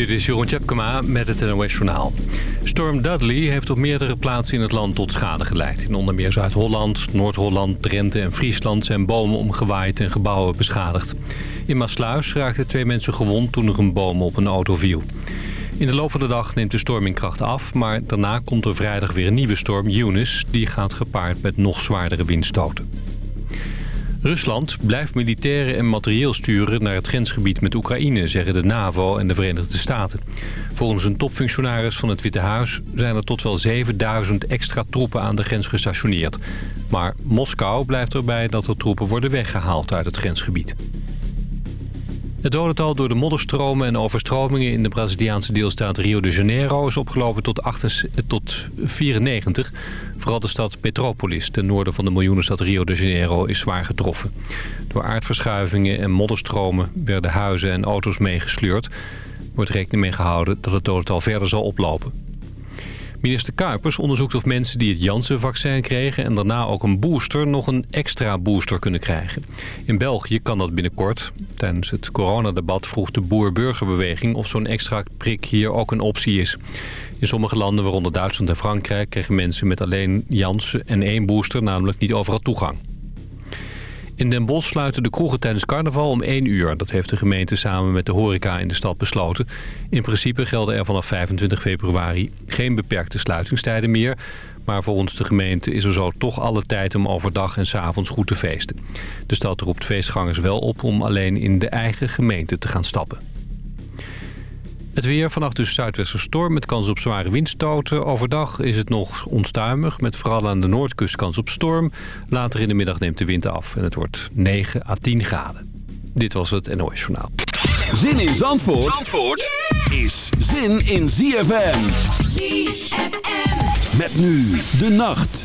Dit is Jeroen Tjepkema met het NOS Journaal. Storm Dudley heeft op meerdere plaatsen in het land tot schade geleid. In onder meer Zuid-Holland, Noord-Holland, Drenthe en Friesland zijn bomen omgewaaid en gebouwen beschadigd. In Maasluis raakten twee mensen gewond toen er een boom op een auto viel. In de loop van de dag neemt de storm in kracht af, maar daarna komt er vrijdag weer een nieuwe storm, Eunice. Die gaat gepaard met nog zwaardere windstoten. Rusland blijft militairen en materieel sturen naar het grensgebied met Oekraïne, zeggen de NAVO en de Verenigde Staten. Volgens een topfunctionaris van het Witte Huis zijn er tot wel 7000 extra troepen aan de grens gestationeerd. Maar Moskou blijft erbij dat er troepen worden weggehaald uit het grensgebied. Het dodental door de modderstromen en overstromingen in de Braziliaanse deelstaat Rio de Janeiro is opgelopen tot, 8, tot 94. Vooral de stad Petropolis, ten noorden van de miljoenenstad Rio de Janeiro, is zwaar getroffen. Door aardverschuivingen en modderstromen werden huizen en auto's meegesleurd. Wordt rekening mee gehouden dat het dodental verder zal oplopen. Minister Kuipers onderzoekt of mensen die het Janssen-vaccin kregen... en daarna ook een booster nog een extra booster kunnen krijgen. In België kan dat binnenkort. Tijdens het coronadebat vroeg de boer-burgerbeweging... of zo'n extra prik hier ook een optie is. In sommige landen, waaronder Duitsland en Frankrijk... kregen mensen met alleen Janssen en één booster namelijk niet overal toegang. In Den Bosch sluiten de kroegen tijdens carnaval om 1 uur. Dat heeft de gemeente samen met de horeca in de stad besloten. In principe gelden er vanaf 25 februari geen beperkte sluitingstijden meer. Maar volgens de gemeente is er zo toch alle tijd om overdag en s avonds goed te feesten. De stad roept feestgangers wel op om alleen in de eigen gemeente te gaan stappen. Het weer vannacht dus zuidwesterstorm met kans op zware windstoten. Overdag is het nog onstuimig met vooral aan de noordkust kans op storm. Later in de middag neemt de wind af en het wordt 9 à 10 graden. Dit was het NOS Journaal. Zin in Zandvoort, Zandvoort is zin in ZFM. ZFM. Met nu de nacht.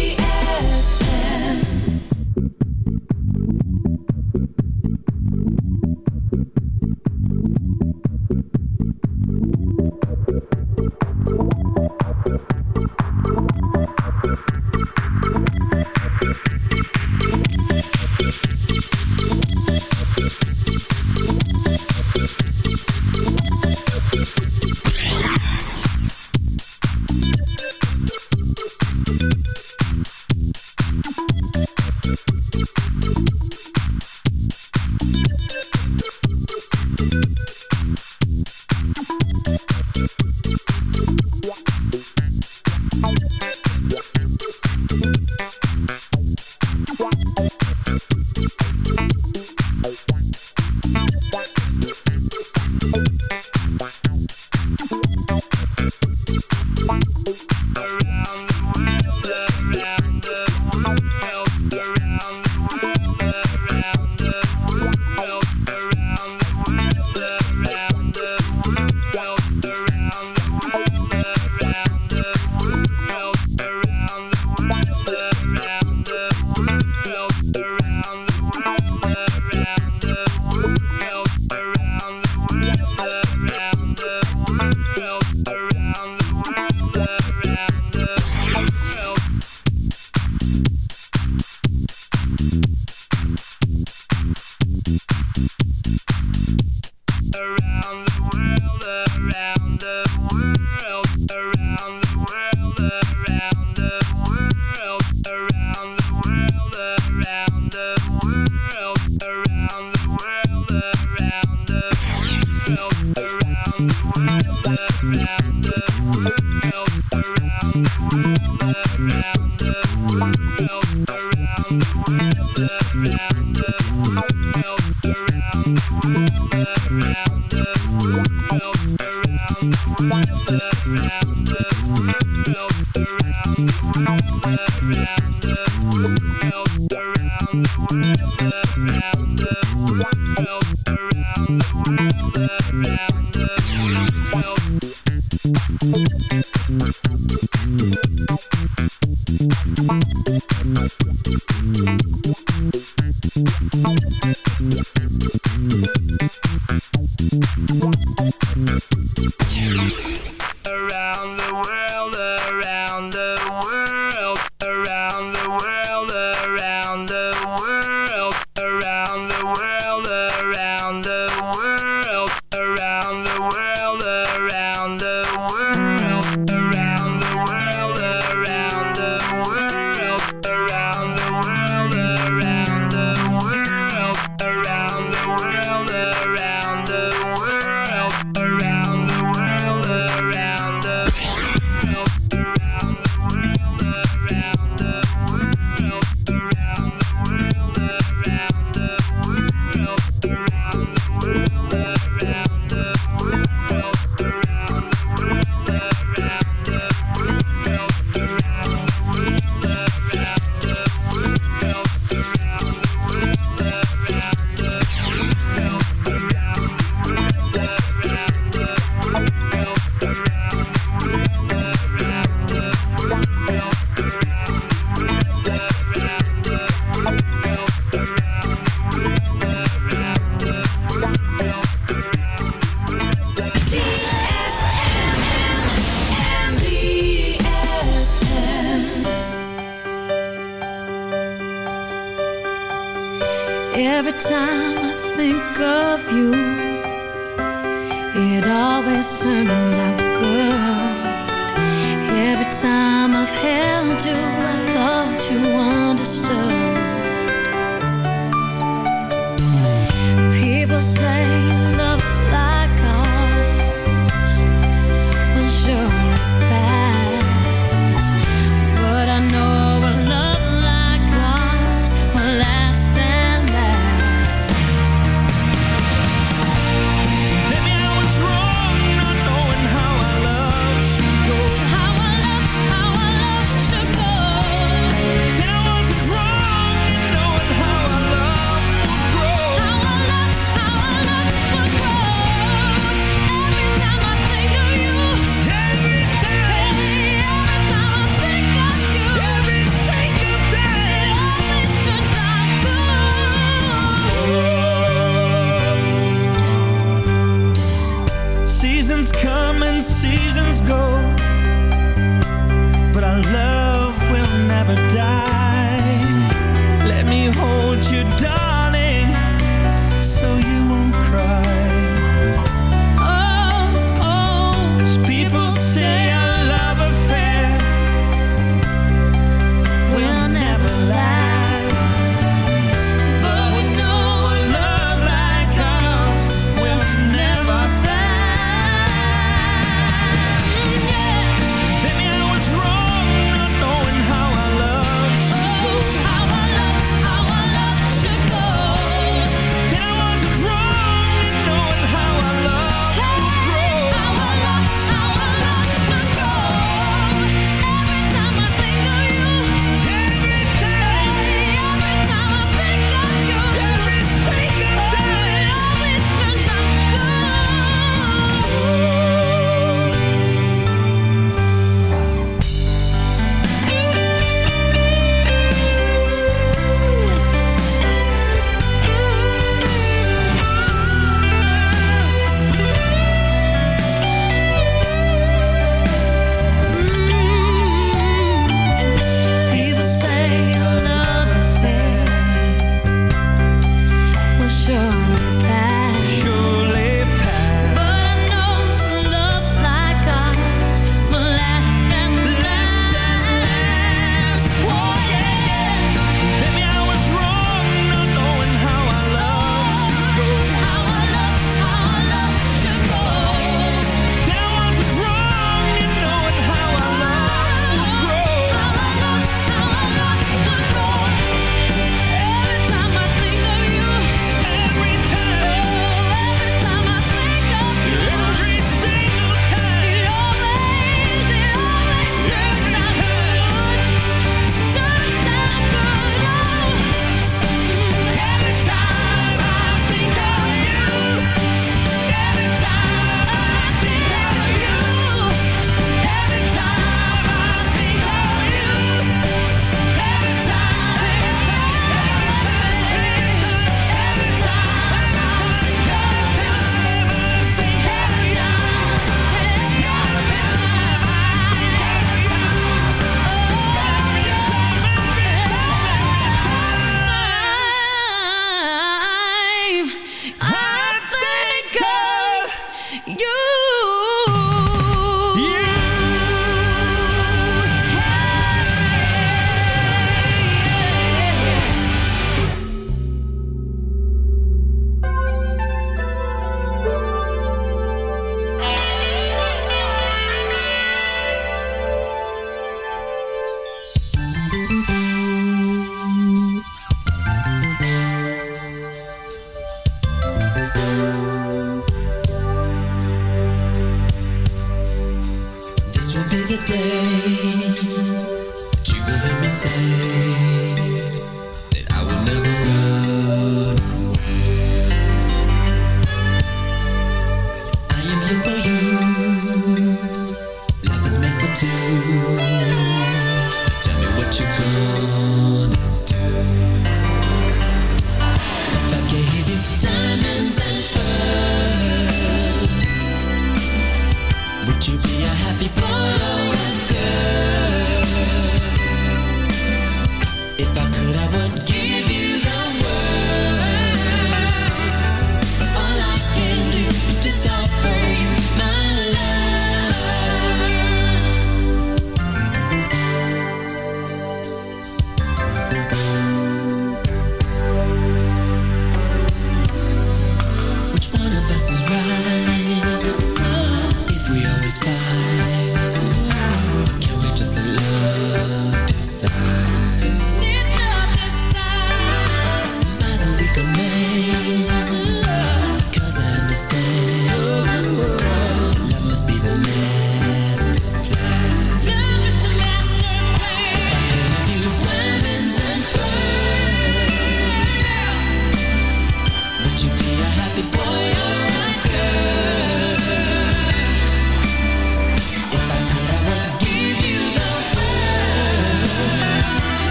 You be a happy boy?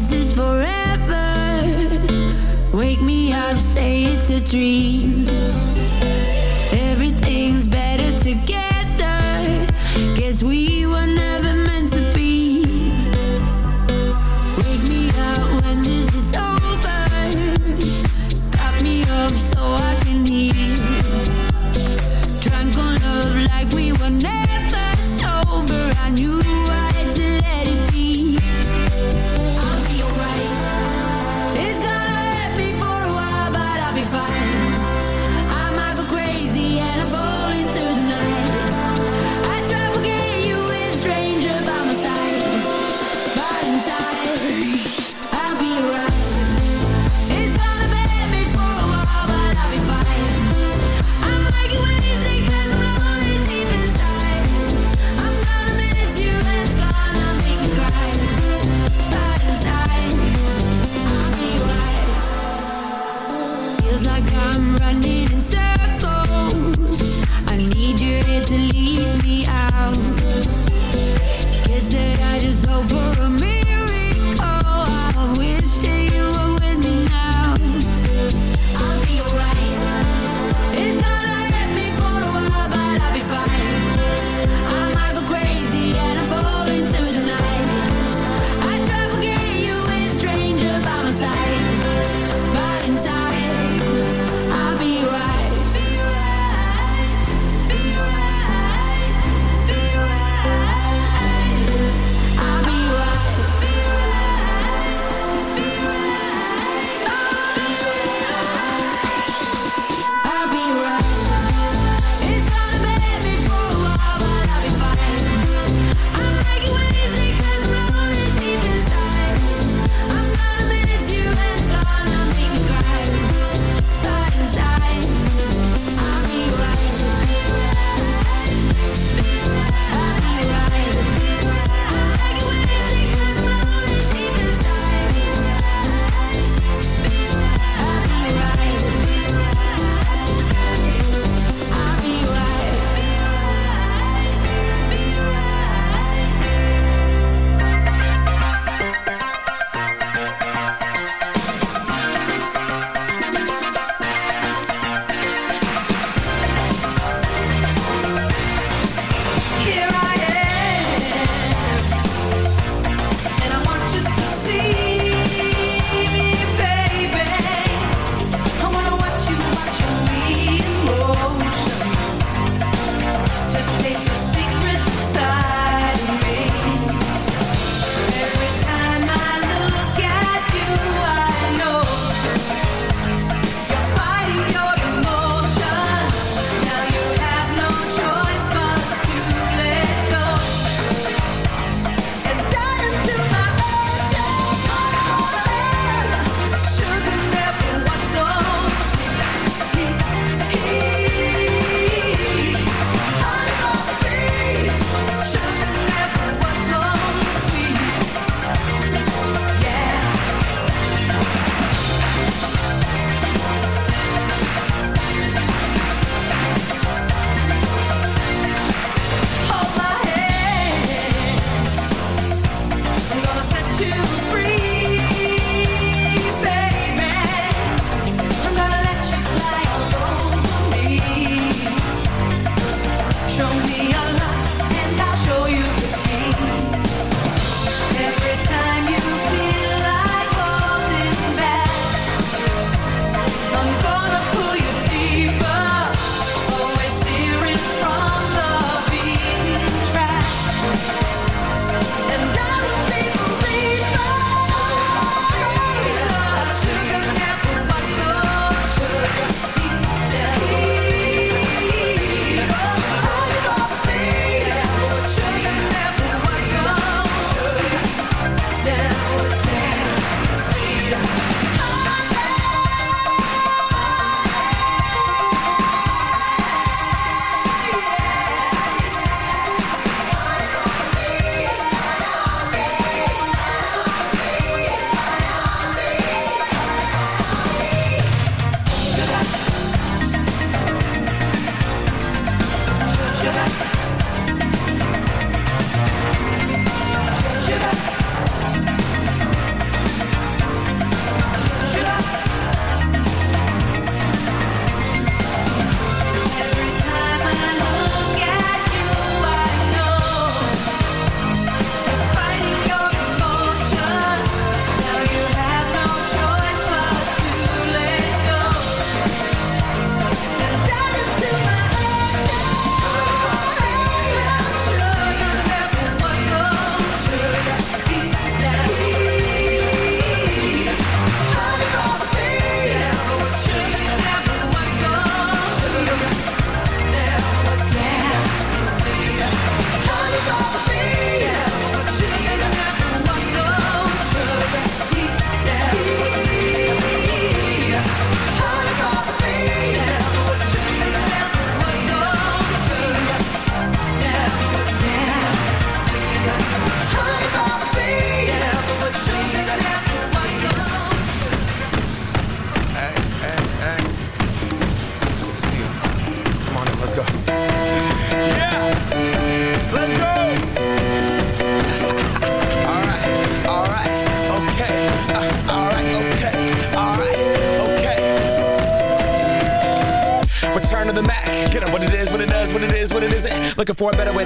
is this forever? Wake me up, say it's a dream. Everything's better together.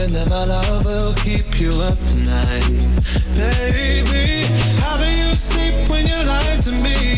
hoping that my love will keep you up tonight. Baby, how do you sleep when you lie to me?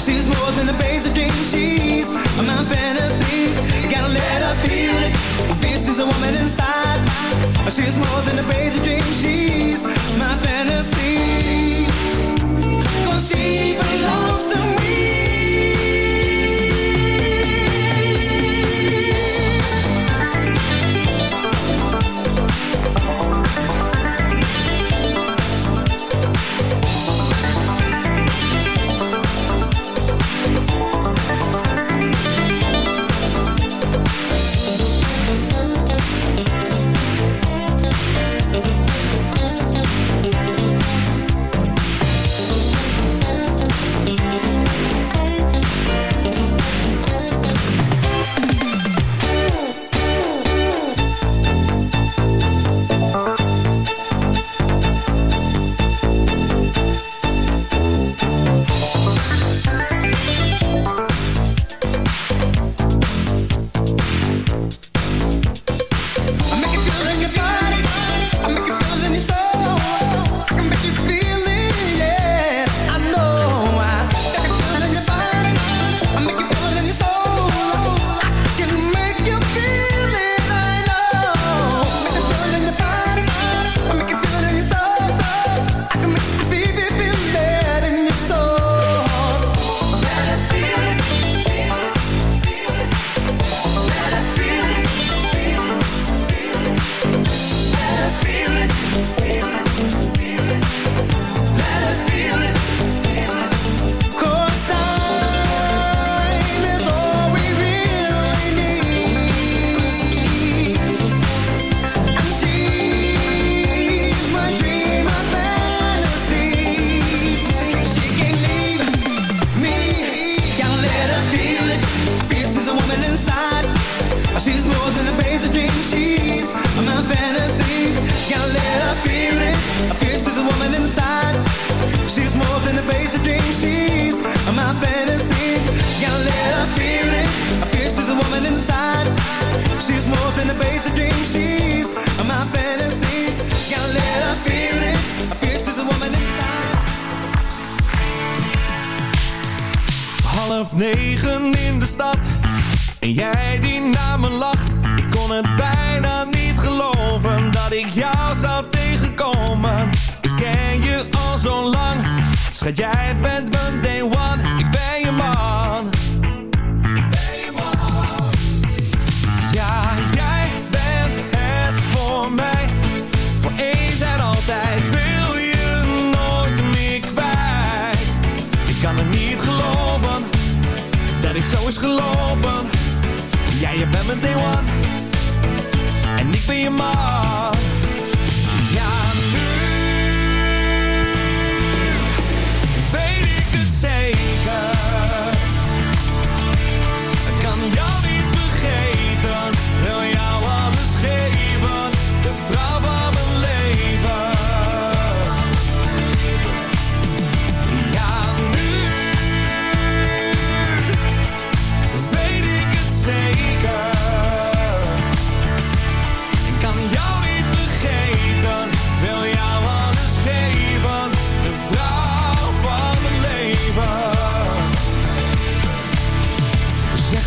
She's more than a basic dream. She's my fantasy. Gotta let her feel it. This is a woman inside. She's more than a basic dream. She's my fantasy. Cause she belongs to me.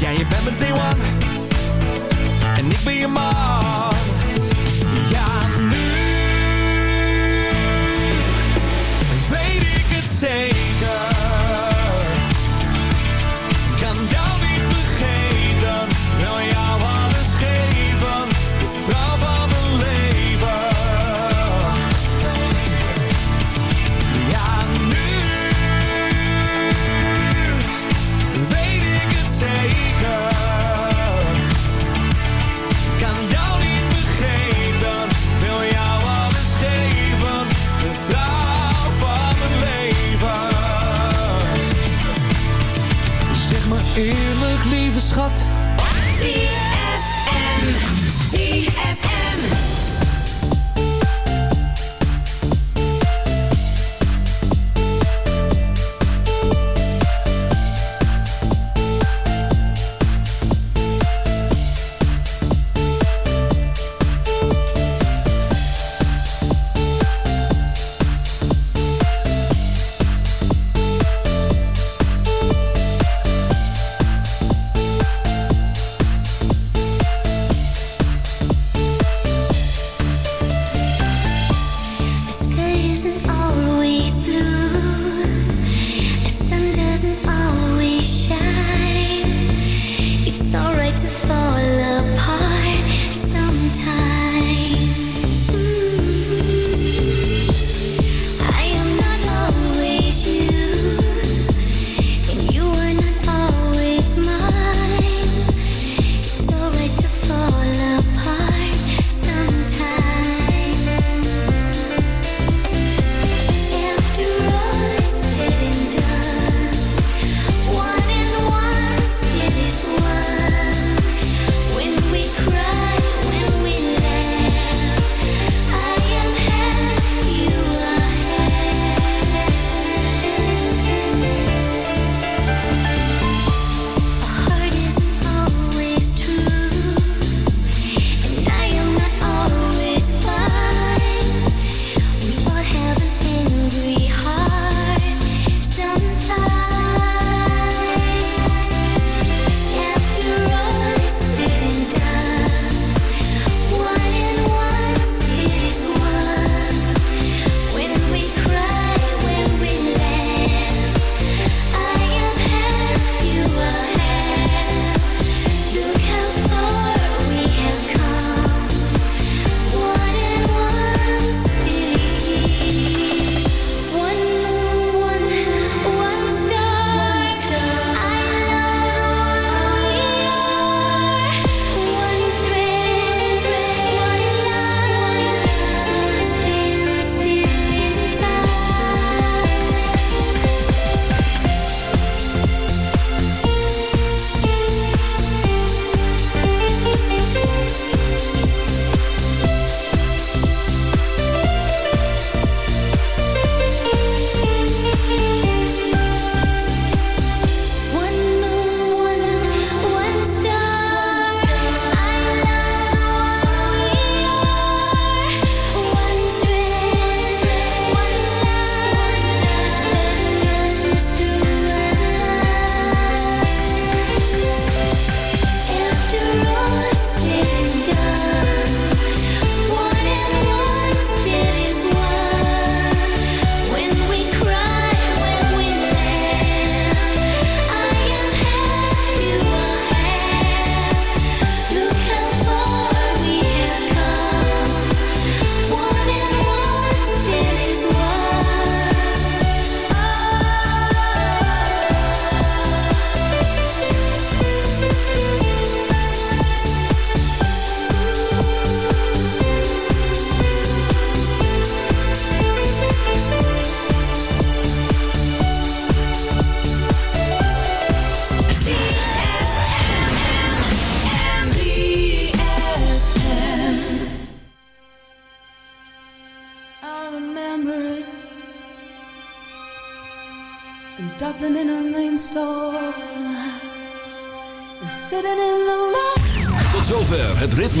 Ja, je bent mijn day one. En ik ben je man. Schat.